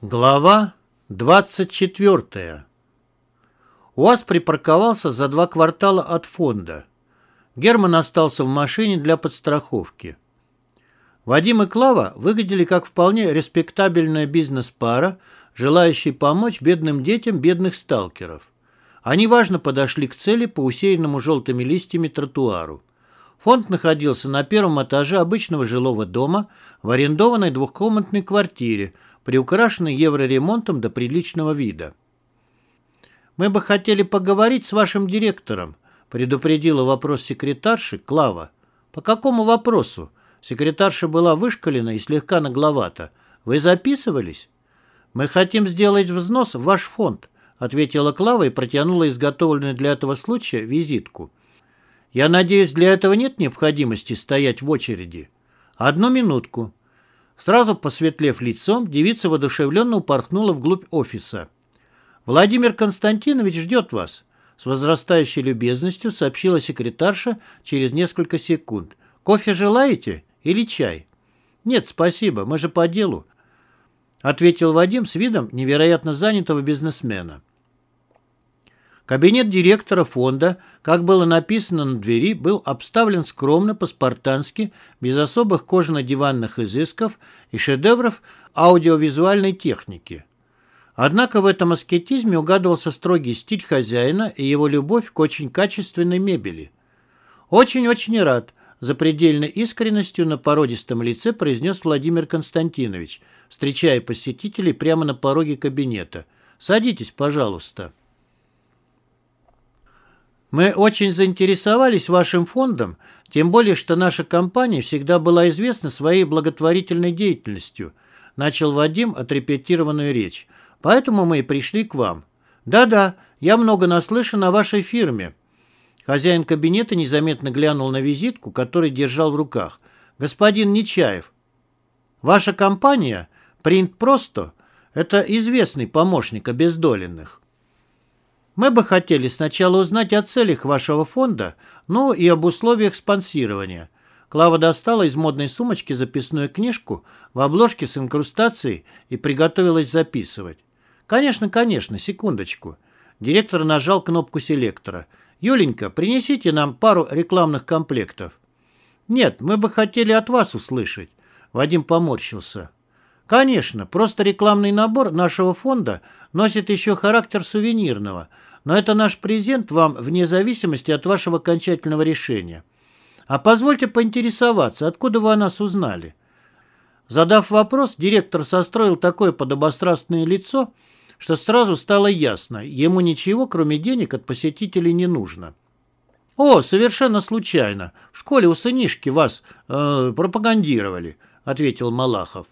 Глава 24. УАЗ припарковался за два квартала от фонда. Герман остался в машине для подстраховки. Вадим и Клава выглядели как вполне респектабельная бизнес-пара, желающая помочь бедным детям бедных сталкеров. Они важно подошли к цели по усеянному желтыми листьями тротуару. Фонд находился на первом этаже обычного жилого дома в арендованной двухкомнатной квартире – приукрашенный евроремонтом до приличного вида. «Мы бы хотели поговорить с вашим директором», предупредила вопрос секретарши Клава. «По какому вопросу?» Секретарша была вышкалена и слегка нагловата. «Вы записывались?» «Мы хотим сделать взнос в ваш фонд», ответила Клава и протянула изготовленную для этого случая визитку. «Я надеюсь, для этого нет необходимости стоять в очереди?» «Одну минутку», Сразу посветлев лицом, девица воодушевленно упорхнула вглубь офиса. «Владимир Константинович ждет вас», — с возрастающей любезностью сообщила секретарша через несколько секунд. «Кофе желаете или чай?» «Нет, спасибо, мы же по делу», — ответил Вадим с видом невероятно занятого бизнесмена. Кабинет директора фонда, как было написано на двери, был обставлен скромно, по-спартански, без особых кожано-диванных изысков и шедевров аудиовизуальной техники. Однако в этом аскетизме угадывался строгий стиль хозяина и его любовь к очень качественной мебели. «Очень-очень рад», – за предельной искренностью на породистом лице произнес Владимир Константинович, встречая посетителей прямо на пороге кабинета. «Садитесь, пожалуйста». Мы очень заинтересовались вашим фондом, тем более, что наша компания всегда была известна своей благотворительной деятельностью, начал Вадим отрепетированную речь. Поэтому мы и пришли к вам. Да-да, я много наслышан о вашей фирме. Хозяин кабинета незаметно глянул на визитку, который держал в руках. Господин Нечаев. Ваша компания, Принт Просто, это известный помощник обездоленных. Мы бы хотели сначала узнать о целях вашего фонда, ну и об условиях спонсирования. Клава достала из модной сумочки записную книжку в обложке с инкрустацией и приготовилась записывать. «Конечно, конечно, секундочку». Директор нажал кнопку селектора. «Юленька, принесите нам пару рекламных комплектов». «Нет, мы бы хотели от вас услышать». Вадим поморщился. «Конечно, просто рекламный набор нашего фонда носит еще характер сувенирного – но это наш презент вам вне зависимости от вашего окончательного решения. А позвольте поинтересоваться, откуда вы о нас узнали?» Задав вопрос, директор состроил такое подобострастное лицо, что сразу стало ясно, ему ничего, кроме денег, от посетителей не нужно. «О, совершенно случайно. В школе у сынишки вас э, пропагандировали», — ответил Малахов.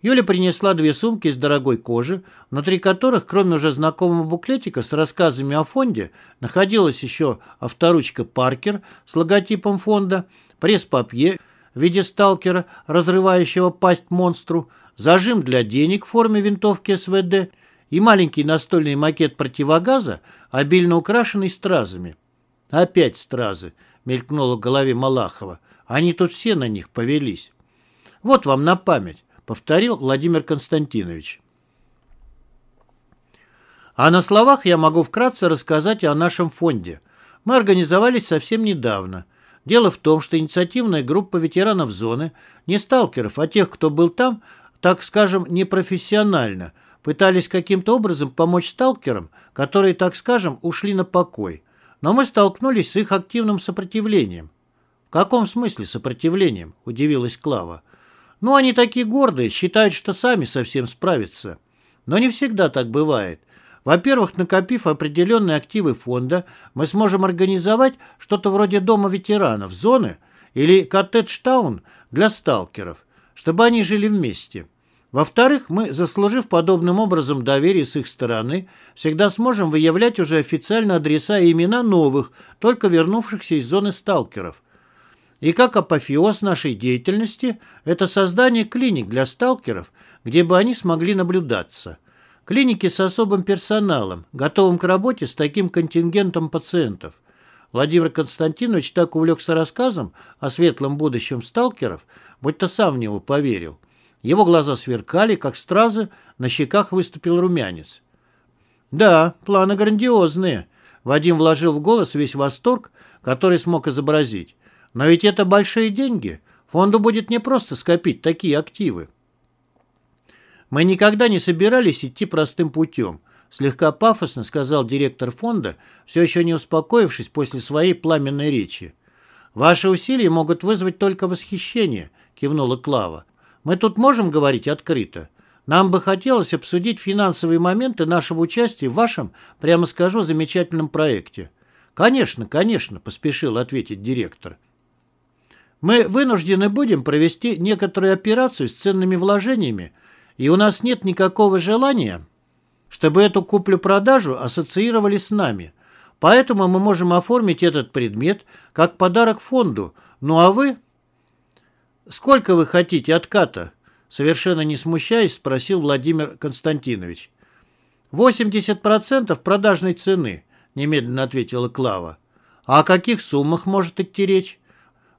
Юля принесла две сумки из дорогой кожи, внутри которых, кроме уже знакомого буклетика с рассказами о фонде, находилась еще авторучка «Паркер» с логотипом фонда, пресс-папье в виде сталкера, разрывающего пасть монстру, зажим для денег в форме винтовки СВД и маленький настольный макет противогаза, обильно украшенный стразами. «Опять стразы!» — мелькнуло в голове Малахова. «Они тут все на них повелись. Вот вам на память повторил Владимир Константинович. А на словах я могу вкратце рассказать о нашем фонде. Мы организовались совсем недавно. Дело в том, что инициативная группа ветеранов зоны, не сталкеров, а тех, кто был там, так скажем, непрофессионально, пытались каким-то образом помочь сталкерам, которые, так скажем, ушли на покой. Но мы столкнулись с их активным сопротивлением. «В каком смысле сопротивлением?» – удивилась Клава. Ну, они такие гордые, считают, что сами совсем справятся. Но не всегда так бывает. Во-первых, накопив определенные активы фонда, мы сможем организовать что-то вроде дома ветеранов, зоны или коттедж-таун для сталкеров, чтобы они жили вместе. Во-вторых, мы, заслужив подобным образом доверие с их стороны, всегда сможем выявлять уже официально адреса и имена новых, только вернувшихся из зоны сталкеров – и как апофеоз нашей деятельности – это создание клиник для сталкеров, где бы они смогли наблюдаться. Клиники с особым персоналом, готовым к работе с таким контингентом пациентов. Владимир Константинович так увлекся рассказом о светлом будущем сталкеров, будто сам в него поверил. Его глаза сверкали, как стразы, на щеках выступил румянец. «Да, планы грандиозные», — Вадим вложил в голос весь восторг, который смог изобразить. «Но ведь это большие деньги. Фонду будет непросто скопить такие активы». «Мы никогда не собирались идти простым путем», — слегка пафосно сказал директор фонда, все еще не успокоившись после своей пламенной речи. «Ваши усилия могут вызвать только восхищение», — кивнула Клава. «Мы тут можем говорить открыто. Нам бы хотелось обсудить финансовые моменты нашего участия в вашем, прямо скажу, замечательном проекте». «Конечно, конечно», — поспешил ответить директор. «Мы вынуждены будем провести некоторую операцию с ценными вложениями, и у нас нет никакого желания, чтобы эту куплю-продажу ассоциировали с нами. Поэтому мы можем оформить этот предмет как подарок фонду. Ну а вы? Сколько вы хотите отката? Совершенно не смущаясь, спросил Владимир Константинович. 80% продажной цены, немедленно ответила Клава. А о каких суммах может идти речь?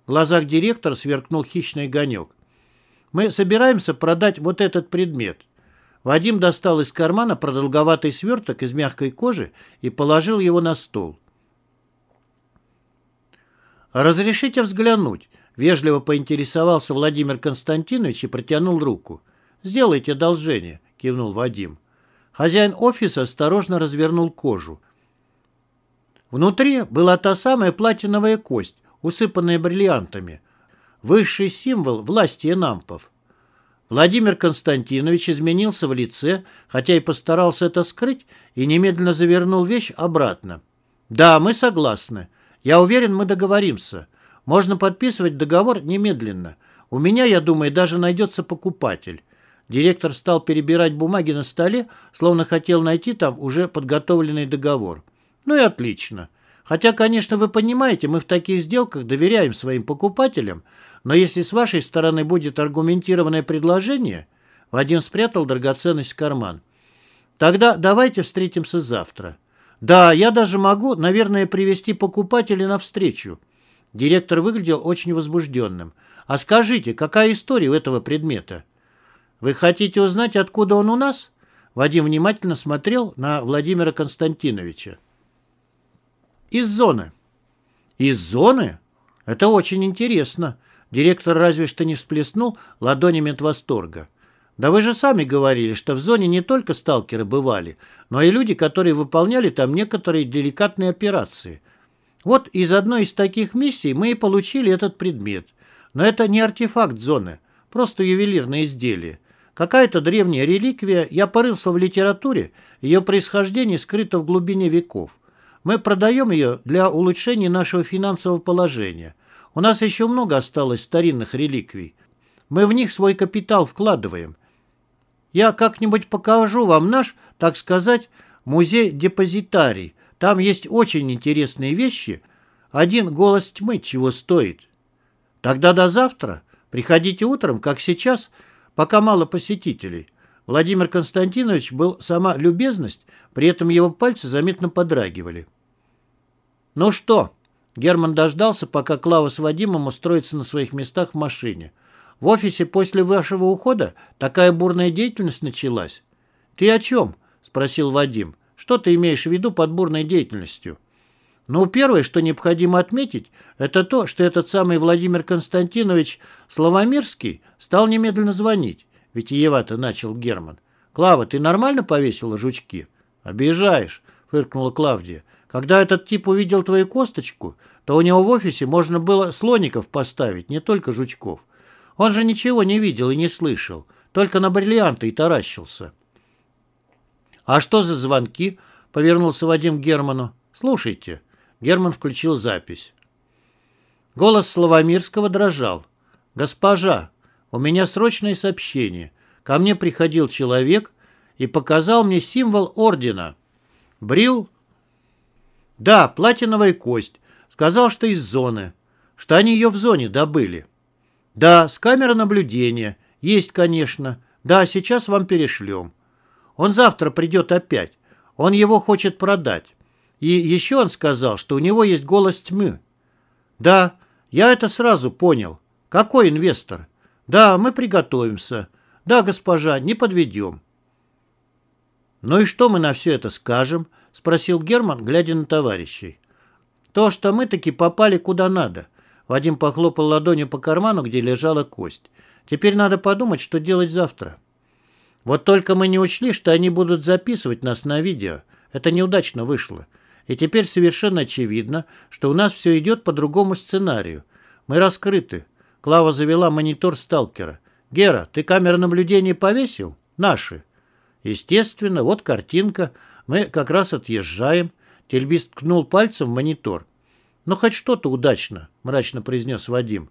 Глазах директора сверкнул хищный огонек. Мы собираемся продать вот этот предмет. Вадим достал из кармана продолговатый сверток из мягкой кожи и положил его на стол. «Разрешите взглянуть?» — вежливо поинтересовался Владимир Константинович и протянул руку. «Сделайте одолжение», — кивнул Вадим. Хозяин офиса осторожно развернул кожу. Внутри была та самая платиновая кость, усыпанная бриллиантами высший символ власти энампов. Владимир Константинович изменился в лице, хотя и постарался это скрыть, и немедленно завернул вещь обратно. «Да, мы согласны. Я уверен, мы договоримся. Можно подписывать договор немедленно. У меня, я думаю, даже найдется покупатель». Директор стал перебирать бумаги на столе, словно хотел найти там уже подготовленный договор. «Ну и отлично. Хотя, конечно, вы понимаете, мы в таких сделках доверяем своим покупателям, но если с вашей стороны будет аргументированное предложение, Вадим спрятал драгоценность в карман. Тогда давайте встретимся завтра. Да, я даже могу, наверное, привести покупателя навстречу. Директор выглядел очень возбужденным. А скажите, какая история у этого предмета? Вы хотите узнать, откуда он у нас? Вадим внимательно смотрел на Владимира Константиновича. Из зоны. Из зоны? Это очень интересно. Директор разве что не всплеснул ладонями от восторга. Да вы же сами говорили, что в зоне не только сталкеры бывали, но и люди, которые выполняли там некоторые деликатные операции. Вот из одной из таких миссий мы и получили этот предмет. Но это не артефакт зоны, просто ювелирное изделие. Какая-то древняя реликвия, я порылся в литературе, ее происхождение скрыто в глубине веков. Мы продаем ее для улучшения нашего финансового положения. У нас еще много осталось старинных реликвий. Мы в них свой капитал вкладываем. Я как-нибудь покажу вам наш, так сказать, музей-депозитарий. Там есть очень интересные вещи. Один голос тьмы чего стоит. Тогда до завтра. Приходите утром, как сейчас, пока мало посетителей. Владимир Константинович был сама любезность, при этом его пальцы заметно подрагивали. «Ну что?» Герман дождался, пока Клава с Вадимом устроятся на своих местах в машине. «В офисе после вашего ухода такая бурная деятельность началась». «Ты о чем?» – спросил Вадим. «Что ты имеешь в виду под бурной деятельностью?» «Ну, первое, что необходимо отметить, это то, что этот самый Владимир Константинович Славомирский стал немедленно звонить. Витиевато начал Герман. «Клава, ты нормально повесила жучки?» «Обижаешь», – фыркнула Клавдия. Когда этот тип увидел твою косточку, то у него в офисе можно было слоников поставить, не только жучков. Он же ничего не видел и не слышал, только на бриллианты и таращился. «А что за звонки?» — повернулся Вадим к Герману. «Слушайте». Герман включил запись. Голос Славомирского дрожал. «Госпожа, у меня срочное сообщение. Ко мне приходил человек и показал мне символ ордена. Брил да, платиновая кость. Сказал, что из зоны. Что они ее в зоне добыли. Да, с камеры наблюдения. Есть, конечно. Да, сейчас вам перешлем. Он завтра придет опять. Он его хочет продать. И еще он сказал, что у него есть голос тьмы. Да, я это сразу понял. Какой инвестор? Да, мы приготовимся. Да, госпожа, не подведем. «Ну и что мы на все это скажем?» — спросил Герман, глядя на товарищей. «То, что мы таки попали куда надо». Вадим похлопал ладонью по карману, где лежала кость. «Теперь надо подумать, что делать завтра». «Вот только мы не учли, что они будут записывать нас на видео. Это неудачно вышло. И теперь совершенно очевидно, что у нас все идет по другому сценарию. Мы раскрыты. Клава завела монитор сталкера. «Гера, ты камеры наблюдения повесил?» «Наши». Естественно, вот картинка. Мы как раз отъезжаем. Тельбис ткнул пальцем в монитор. «Ну, хоть что-то удачно», — мрачно произнес Вадим.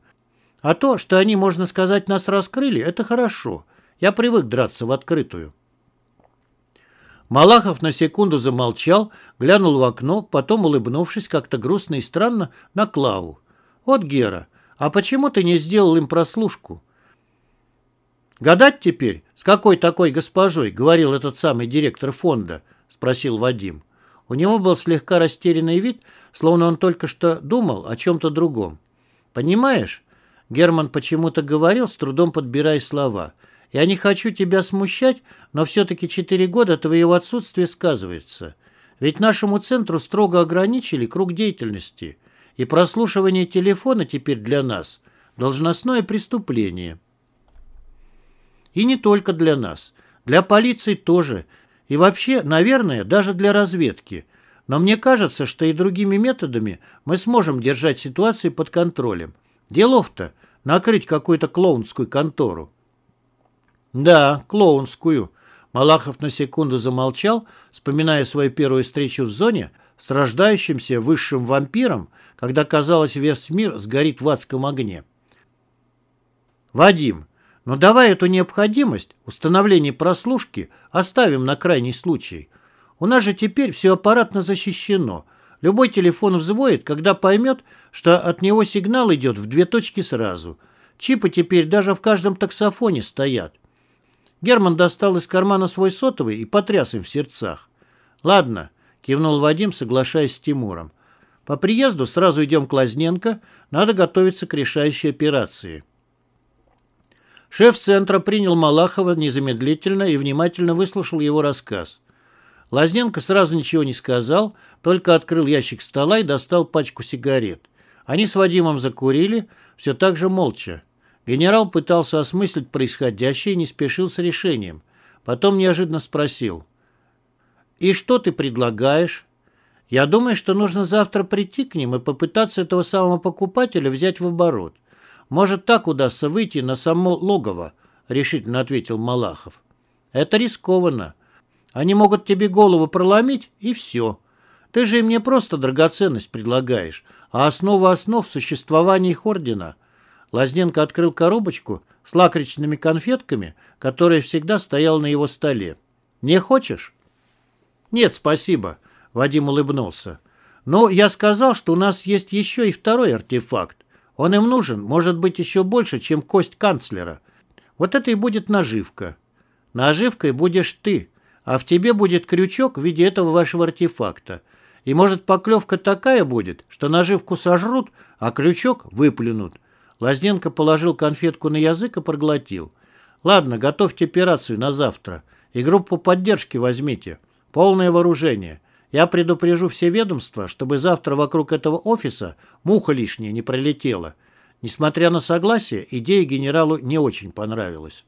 «А то, что они, можно сказать, нас раскрыли, это хорошо. Я привык драться в открытую». Малахов на секунду замолчал, глянул в окно, потом, улыбнувшись как-то грустно и странно, на Клаву. «Вот, Гера, а почему ты не сделал им прослушку?» «Гадать теперь, с какой такой госпожой?» — говорил этот самый директор фонда, — спросил Вадим. У него был слегка растерянный вид, словно он только что думал о чем-то другом. «Понимаешь?» — Герман почему-то говорил, с трудом подбирая слова. «Я не хочу тебя смущать, но все-таки четыре года твоего отсутствия сказывается. Ведь нашему центру строго ограничили круг деятельности, и прослушивание телефона теперь для нас — должностное преступление». И не только для нас. Для полиции тоже. И вообще, наверное, даже для разведки. Но мне кажется, что и другими методами мы сможем держать ситуацию под контролем. Делов-то накрыть какую-то клоунскую контору. Да, клоунскую. Малахов на секунду замолчал, вспоминая свою первую встречу в зоне с рождающимся высшим вампиром, когда, казалось, весь мир сгорит в адском огне. «Вадим, но давай эту необходимость установления прослушки оставим на крайний случай. У нас же теперь все аппаратно защищено. Любой телефон взвоет, когда поймет, что от него сигнал идет в две точки сразу. Чипы теперь даже в каждом таксофоне стоят. Герман достал из кармана свой сотовый и потряс им в сердцах. «Ладно», — кивнул Вадим, соглашаясь с Тимуром. «По приезду сразу идем к Лазненко, надо готовиться к решающей операции». Шеф центра принял Малахова незамедлительно и внимательно выслушал его рассказ. Лазненко сразу ничего не сказал, только открыл ящик стола и достал пачку сигарет. Они с Вадимом закурили, все так же молча. Генерал пытался осмыслить происходящее и не спешил с решением. Потом неожиданно спросил. «И что ты предлагаешь?» «Я думаю, что нужно завтра прийти к ним и попытаться этого самого покупателя взять в оборот. Может, так удастся выйти на само логово, решительно ответил Малахов. Это рискованно. Они могут тебе голову проломить, и все. Ты же им не просто драгоценность предлагаешь, а основу основ существования их ордена. Лазненко открыл коробочку с лакричными конфетками, которая всегда стояла на его столе. «Не хочешь?» «Нет, спасибо», — Вадим улыбнулся. «Но я сказал, что у нас есть еще и второй артефакт. Он им нужен, может быть, еще больше, чем кость канцлера. Вот это и будет наживка. Наживкой будешь ты, а в тебе будет крючок в виде этого вашего артефакта. И может поклевка такая будет, что наживку сожрут, а крючок выплюнут. Лазненко положил конфетку на язык и проглотил. Ладно, готовьте операцию на завтра. И группу поддержки возьмите. Полное вооружение. Я предупрежу все ведомства, чтобы завтра вокруг этого офиса муха лишняя не пролетела. Несмотря на согласие, идея генералу не очень понравилась.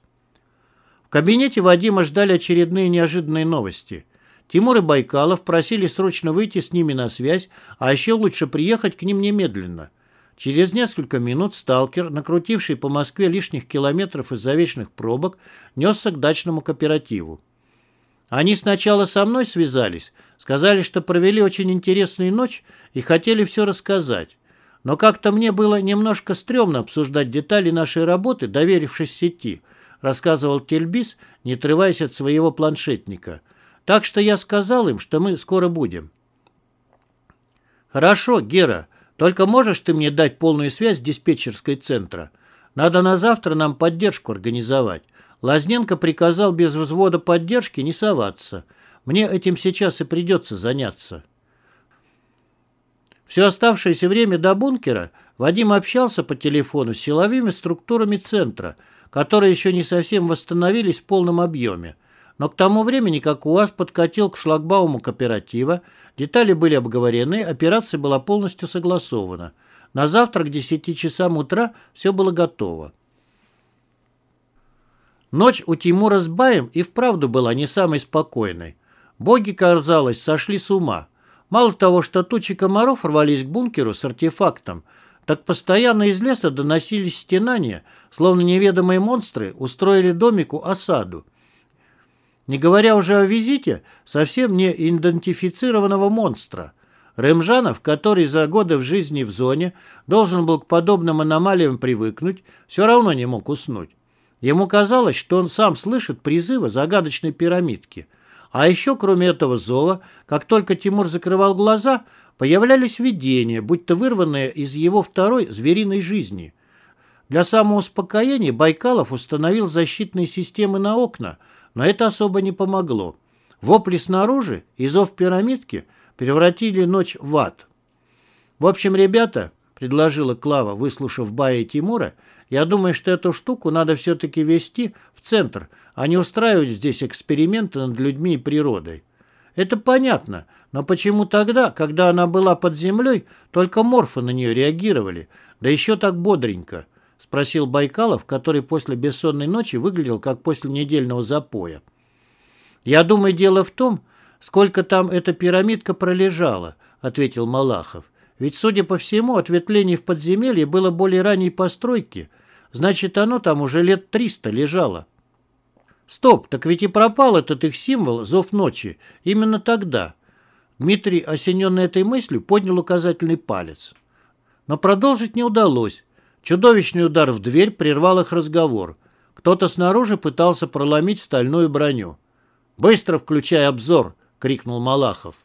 В кабинете Вадима ждали очередные неожиданные новости. Тимур и Байкалов просили срочно выйти с ними на связь, а еще лучше приехать к ним немедленно. Через несколько минут сталкер, накрутивший по Москве лишних километров из-за вечных пробок, несся к дачному кооперативу. Они сначала со мной связались, сказали, что провели очень интересную ночь и хотели все рассказать. Но как-то мне было немножко стрёмно обсуждать детали нашей работы, доверившись сети, рассказывал Тельбис, не отрываясь от своего планшетника. Так что я сказал им, что мы скоро будем. Хорошо, Гера, только можешь ты мне дать полную связь с диспетчерской центра? Надо на завтра нам поддержку организовать. Лазненко приказал без взвода поддержки не соваться. Мне этим сейчас и придется заняться. Все оставшееся время до бункера Вадим общался по телефону с силовыми структурами центра, которые еще не совсем восстановились в полном объеме. Но к тому времени, как УАЗ подкатил к шлагбауму кооператива, детали были обговорены, операция была полностью согласована. На завтра к 10 часам утра все было готово. Ночь у Тимура с Баем и вправду была не самой спокойной. Боги, казалось, сошли с ума. Мало того, что тучи комаров рвались к бункеру с артефактом, так постоянно из леса доносились стенания, словно неведомые монстры устроили домику осаду. Не говоря уже о визите совсем не идентифицированного монстра. Рымжанов, который за годы в жизни в зоне должен был к подобным аномалиям привыкнуть, все равно не мог уснуть. Ему казалось, что он сам слышит призывы загадочной пирамидки – а еще, кроме этого зова, как только Тимур закрывал глаза, появлялись видения, будто вырванные из его второй звериной жизни. Для самоуспокоения Байкалов установил защитные системы на окна, но это особо не помогло. Вопли снаружи и зов пирамидки превратили ночь в ад. «В общем, ребята», — предложила Клава, выслушав Бая и Тимура, «я думаю, что эту штуку надо все-таки вести в центр, а не устраивать здесь эксперименты над людьми и природой. Это понятно, но почему тогда, когда она была под землей, только морфы на нее реагировали, да еще так бодренько? Спросил Байкалов, который после бессонной ночи выглядел как после недельного запоя. Я думаю, дело в том, сколько там эта пирамидка пролежала, ответил Малахов. Ведь, судя по всему, ответвление в подземелье было более ранней постройки, значит, оно там уже лет триста лежало. Стоп, так ведь и пропал этот их символ «Зов ночи» именно тогда. Дмитрий, осененный этой мыслью, поднял указательный палец. Но продолжить не удалось. Чудовищный удар в дверь прервал их разговор. Кто-то снаружи пытался проломить стальную броню. «Быстро включай обзор!» — крикнул Малахов.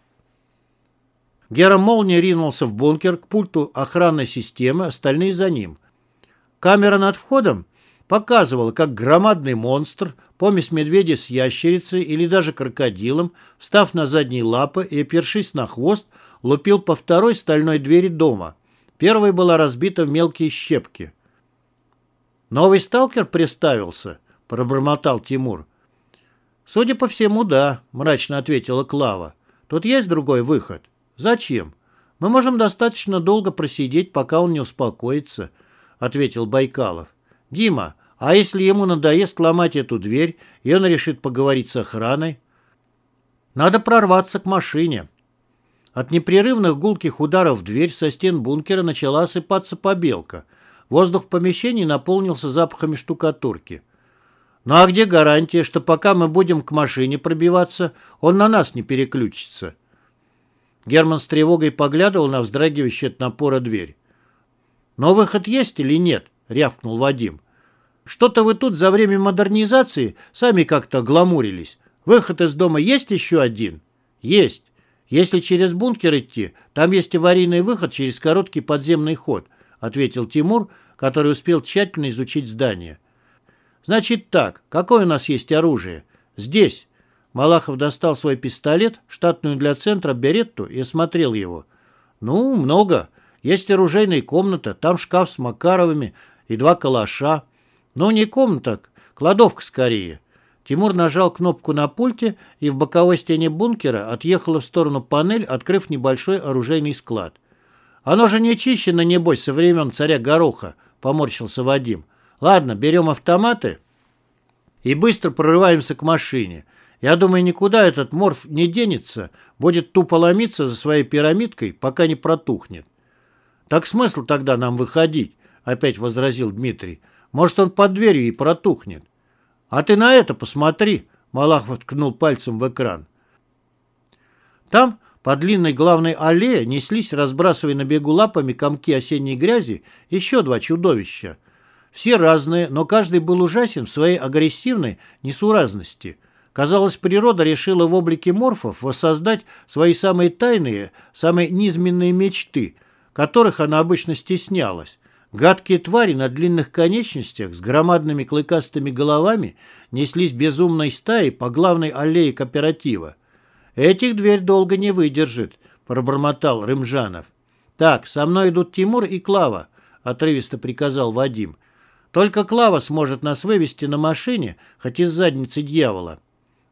Гера молния ринулся в бункер к пульту охранной системы, остальные за ним. Камера над входом показывала, как громадный монстр, помесь медведя с ящерицей или даже крокодилом, встав на задние лапы и опершись на хвост, лупил по второй стальной двери дома. Первая была разбита в мелкие щепки. «Новый сталкер приставился?» — пробормотал Тимур. «Судя по всему, да», — мрачно ответила Клава. «Тут есть другой выход?» «Зачем? Мы можем достаточно долго просидеть, пока он не успокоится», — ответил Байкалов. «Дима, а если ему надоест ломать эту дверь, и он решит поговорить с охраной?» «Надо прорваться к машине». От непрерывных гулких ударов в дверь со стен бункера начала осыпаться побелка. Воздух в помещении наполнился запахами штукатурки. «Ну а где гарантия, что пока мы будем к машине пробиваться, он на нас не переключится?» Герман с тревогой поглядывал на вздрагивающую от напора дверь. «Но выход есть или нет?» — рявкнул Вадим. «Что-то вы тут за время модернизации сами как-то гламурились. Выход из дома есть еще один?» «Есть. Если через бункер идти, там есть аварийный выход через короткий подземный ход», — ответил Тимур, который успел тщательно изучить здание. «Значит так, какое у нас есть оружие?» «Здесь». Малахов достал свой пистолет, штатную для центра беретту и осмотрел его. «Ну, много. Есть оружейная комната, там шкаф с Макаровыми, и два калаша. Ну, не комната, кладовка скорее. Тимур нажал кнопку на пульте, и в боковой стене бункера отъехала в сторону панель, открыв небольшой оружейный склад. «Оно же не чищено, небось, со времен царя Гороха», — поморщился Вадим. «Ладно, берем автоматы и быстро прорываемся к машине. Я думаю, никуда этот морф не денется, будет тупо ломиться за своей пирамидкой, пока не протухнет». «Так смысл тогда нам выходить?» опять возразил Дмитрий. Может, он под дверью и протухнет. А ты на это посмотри, Малахов ткнул пальцем в экран. Там, по длинной главной аллее, неслись, разбрасывая на бегу лапами комки осенней грязи, еще два чудовища. Все разные, но каждый был ужасен в своей агрессивной несуразности. Казалось, природа решила в облике морфов воссоздать свои самые тайные, самые низменные мечты, которых она обычно стеснялась. Гадкие твари на длинных конечностях с громадными клыкастыми головами неслись безумной стаей по главной аллее кооператива. «Этих дверь долго не выдержит», — пробормотал Рымжанов. «Так, со мной идут Тимур и Клава», — отрывисто приказал Вадим. Только Клава сможет нас вывести на машине, хоть из задницы дьявола.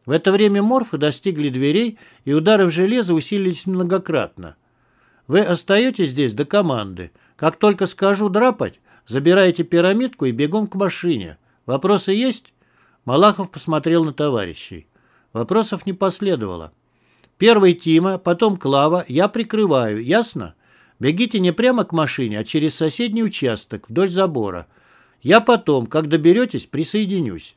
В это время морфы достигли дверей, и удары в железо усилились многократно. Вы остаетесь здесь до команды. Как только скажу драпать, забираете пирамидку и бегом к машине. Вопросы есть?» Малахов посмотрел на товарищей. Вопросов не последовало. «Первый Тима, потом Клава, я прикрываю, ясно? Бегите не прямо к машине, а через соседний участок, вдоль забора. Я потом, как доберетесь, присоединюсь».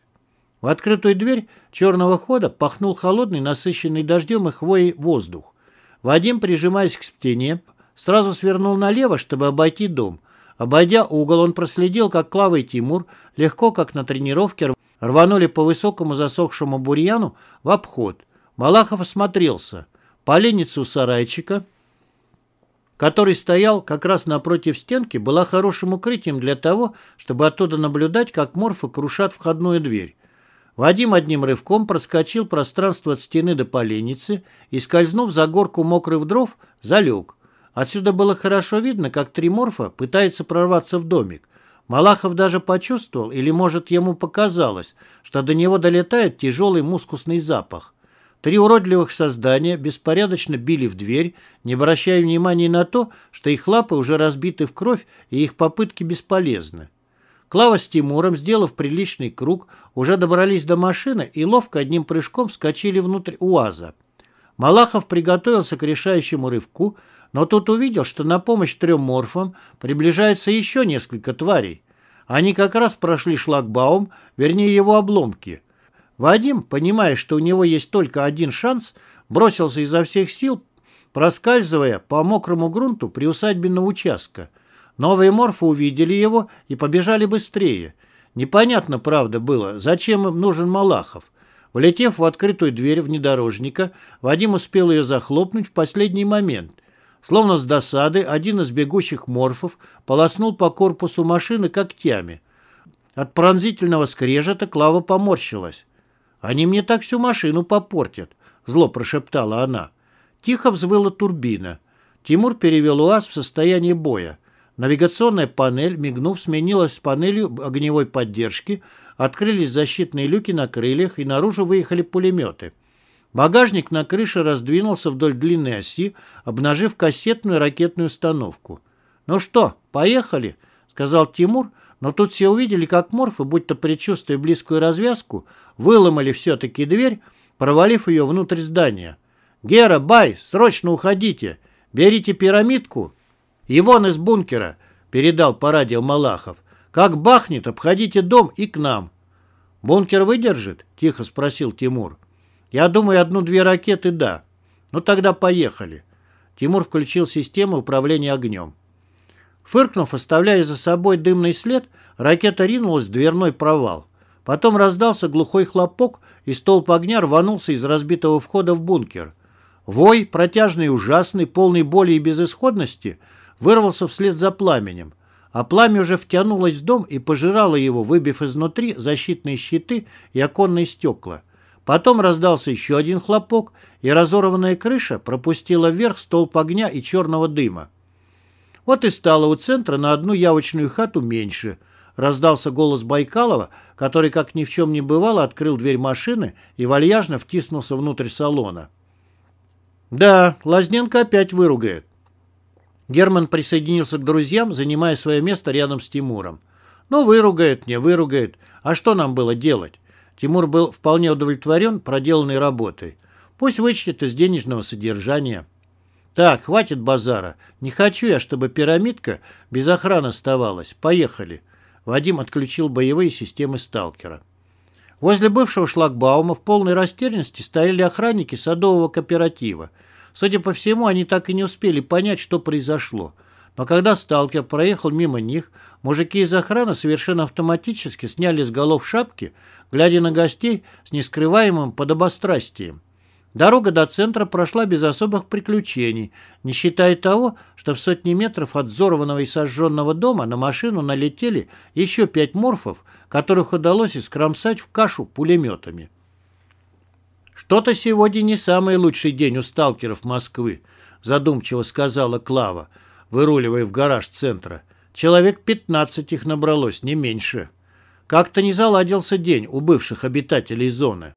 В открытую дверь черного хода пахнул холодный, насыщенный дождем и хвоей воздух. Вадим, прижимаясь к стене, сразу свернул налево, чтобы обойти дом. Обойдя угол, он проследил, как Клава и Тимур, легко, как на тренировке, рванули по высокому засохшему бурьяну в обход. Малахов осмотрелся. Поленница у сарайчика, который стоял как раз напротив стенки, была хорошим укрытием для того, чтобы оттуда наблюдать, как морфы крушат входную дверь. Вадим одним рывком проскочил пространство от стены до поленницы и, скользнув за горку мокрых дров, залег. Отсюда было хорошо видно, как три морфа пытаются прорваться в домик. Малахов даже почувствовал, или, может, ему показалось, что до него долетает тяжелый мускусный запах. Три уродливых создания беспорядочно били в дверь, не обращая внимания на то, что их лапы уже разбиты в кровь и их попытки бесполезны. Клава с Тимуром, сделав приличный круг, уже добрались до машины и ловко одним прыжком вскочили внутрь УАЗа. Малахов приготовился к решающему рывку, но тут увидел, что на помощь трем морфам приближается еще несколько тварей. Они как раз прошли шлагбаум, вернее его обломки. Вадим, понимая, что у него есть только один шанс, бросился изо всех сил, проскальзывая по мокрому грунту при приусадьбенного участка – Новые морфы увидели его и побежали быстрее. Непонятно, правда, было, зачем им нужен Малахов. Влетев в открытую дверь внедорожника, Вадим успел ее захлопнуть в последний момент. Словно с досады, один из бегущих морфов полоснул по корпусу машины когтями. От пронзительного скрежета Клава поморщилась. «Они мне так всю машину попортят», — зло прошептала она. Тихо взвыла турбина. Тимур перевел УАЗ в состояние боя. Навигационная панель, мигнув, сменилась с панелью огневой поддержки, открылись защитные люки на крыльях и наружу выехали пулеметы. Багажник на крыше раздвинулся вдоль длинной оси, обнажив кассетную ракетную установку. «Ну что, поехали?» — сказал Тимур, но тут все увидели, как морфы, будто предчувствуя близкую развязку, выломали все-таки дверь, провалив ее внутрь здания. «Гера, Бай, срочно уходите! Берите пирамидку «И вон из бункера!» — передал по радио Малахов. «Как бахнет, обходите дом и к нам». «Бункер выдержит?» — тихо спросил Тимур. «Я думаю, одну-две ракеты — да. Ну тогда поехали». Тимур включил систему управления огнем. Фыркнув, оставляя за собой дымный след, ракета ринулась в дверной провал. Потом раздался глухой хлопок, и столб огня рванулся из разбитого входа в бункер. Вой, протяжный и ужасный, полный боли и безысходности — вырвался вслед за пламенем, а пламя уже втянулось в дом и пожирало его, выбив изнутри защитные щиты и оконные стекла. Потом раздался еще один хлопок, и разорванная крыша пропустила вверх столб огня и черного дыма. Вот и стало у центра на одну явочную хату меньше. Раздался голос Байкалова, который, как ни в чем не бывало, открыл дверь машины и вальяжно втиснулся внутрь салона. «Да, Лазненко опять выругает. Герман присоединился к друзьям, занимая свое место рядом с Тимуром. «Ну, выругает мне, выругает. А что нам было делать?» Тимур был вполне удовлетворен проделанной работой. «Пусть вычтет из денежного содержания». «Так, хватит базара. Не хочу я, чтобы пирамидка без охраны оставалась. Поехали». Вадим отключил боевые системы сталкера. Возле бывшего шлагбаума в полной растерянности стояли охранники садового кооператива – Судя по всему, они так и не успели понять, что произошло. Но когда сталкер проехал мимо них, мужики из охраны совершенно автоматически сняли с голов шапки, глядя на гостей с нескрываемым подобострастием. Дорога до центра прошла без особых приключений, не считая того, что в сотни метров от взорванного и сожженного дома на машину налетели еще пять морфов, которых удалось искромсать в кашу пулеметами. «Что-то сегодня не самый лучший день у сталкеров Москвы», задумчиво сказала Клава, выруливая в гараж центра. «Человек пятнадцать их набралось, не меньше». Как-то не заладился день у бывших обитателей зоны.